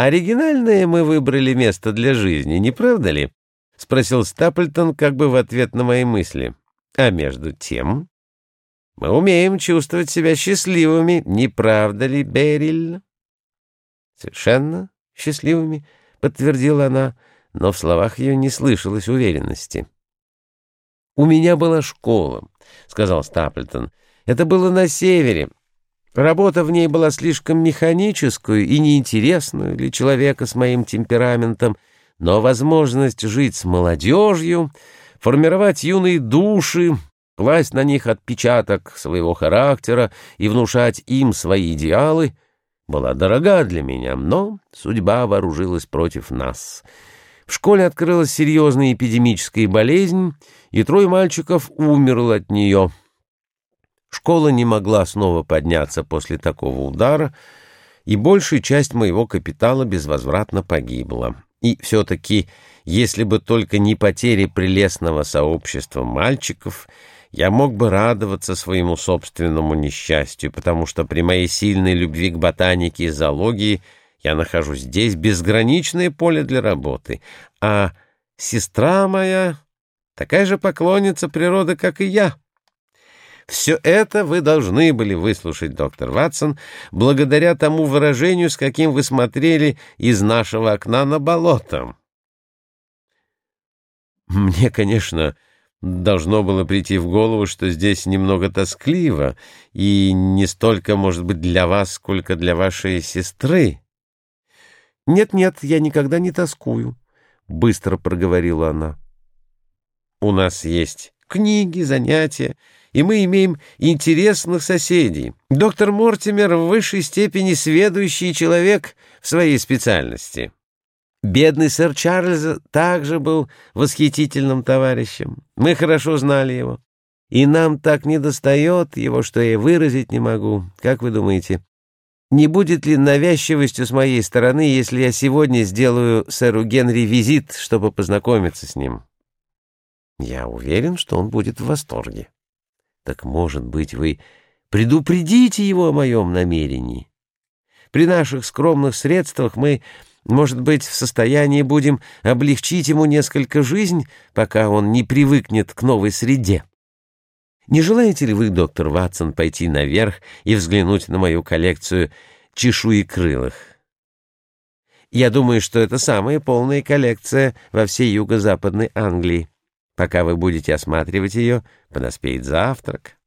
«Оригинальное мы выбрали место для жизни, не правда ли?» — спросил Стаплтон как бы в ответ на мои мысли. «А между тем...» «Мы умеем чувствовать себя счастливыми, не правда ли, Бериль?» «Совершенно счастливыми», — подтвердила она, но в словах ее не слышалось уверенности. «У меня была школа», — сказал Стаплтон. «Это было на севере, Работа в ней была слишком механическую и неинтересную для человека с моим темпераментом, но возможность жить с молодежью, формировать юные души, класть на них отпечаток своего характера и внушать им свои идеалы была дорога для меня, но судьба вооружилась против нас. В школе открылась серьезная эпидемическая болезнь, и трое мальчиков умерло от нее — Школа не могла снова подняться после такого удара, и большая часть моего капитала безвозвратно погибла. И все-таки, если бы только не потери прелестного сообщества мальчиков, я мог бы радоваться своему собственному несчастью, потому что при моей сильной любви к ботанике и зоологии я нахожу здесь безграничное поле для работы, а сестра моя такая же поклонница природы, как и я». Все это вы должны были выслушать, доктор Ватсон, благодаря тому выражению, с каким вы смотрели из нашего окна на болото. Мне, конечно, должно было прийти в голову, что здесь немного тоскливо, и не столько, может быть, для вас, сколько для вашей сестры. «Нет-нет, я никогда не тоскую», — быстро проговорила она. «У нас есть книги, занятия, и мы имеем интересных соседей. Доктор Мортимер в высшей степени сведущий человек в своей специальности. Бедный сэр Чарльз также был восхитительным товарищем. Мы хорошо знали его. И нам так недостает его, что я выразить не могу. Как вы думаете, не будет ли навязчивостью с моей стороны, если я сегодня сделаю сэру Генри визит, чтобы познакомиться с ним? Я уверен, что он будет в восторге. Так, может быть, вы предупредите его о моем намерении? При наших скромных средствах мы, может быть, в состоянии будем облегчить ему несколько жизнь, пока он не привыкнет к новой среде. Не желаете ли вы, доктор Ватсон, пойти наверх и взглянуть на мою коллекцию чешуекрылых? Я думаю, что это самая полная коллекция во всей юго-западной Англии. Пока вы будете осматривать ее, подоспеет завтрак.